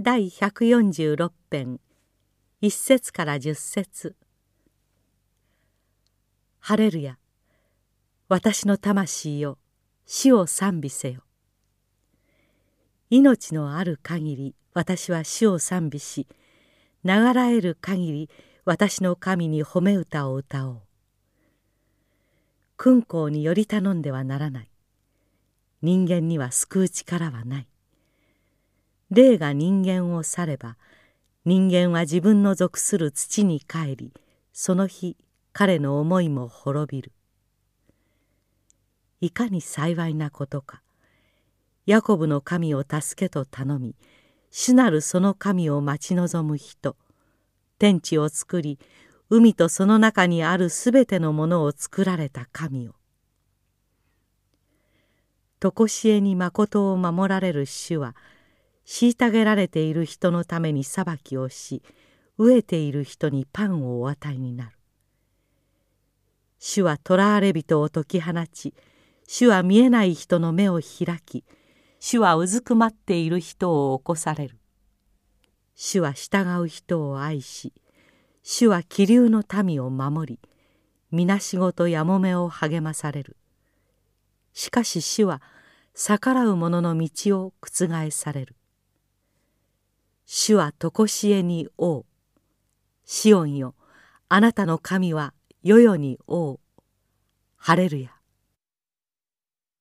第146編。一節から十節。ハレルヤ。私の魂よ死を賛美せよ。命のある限り私は死を賛美し流らえる限り私の神に褒め歌を歌おう。君公により頼んではならない。人間には救う力はない。霊が人間を去れば人間は自分の属する土に帰りその日彼の思いも滅びる。いかに幸いなことかヤコブの神を助けと頼み主なるその神を待ち望む人天地を作り海とその中にあるすべてのものを作られた神を。常しえに誠を守られる主は虐げられている人のために裁きをし飢えている人にパンをお与えになる。主は囚われ人を解き放ち主は見えない人の目を開き主はうずくまっている人を起こされる。主は従う人を愛し主は気流の民を守り皆仕事やもめを励まされる。しかし主は逆らう者の道を覆される。主は常しえに王シオンよあなたの神はよよに王ハレルヤ。